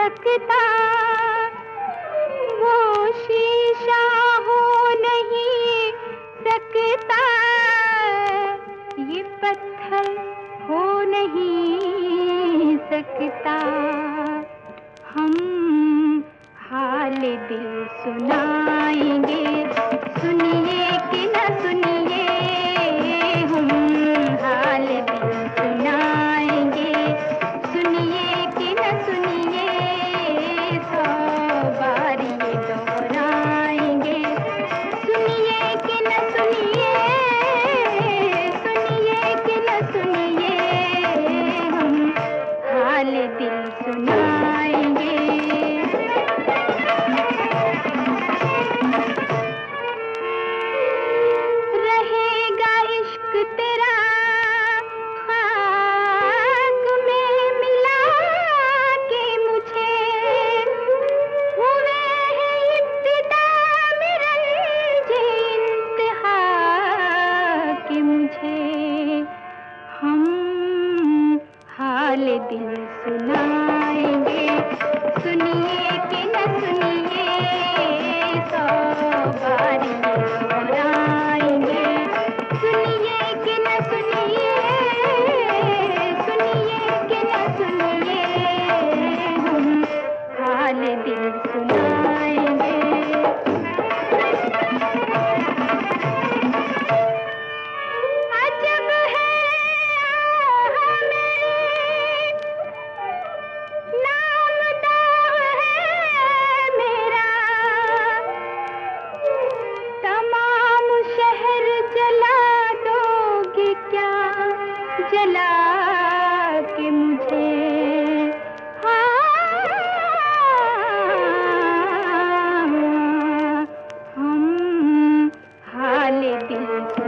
सकता वो शीशा हो नहीं सकता। ये पत्थर हो नहीं सकता। हम हाल दिल सुनाएँगे। सुनिए कि न सुनिए। हम हाल दिल सुना मुझे। हाँ, हम हाल दिल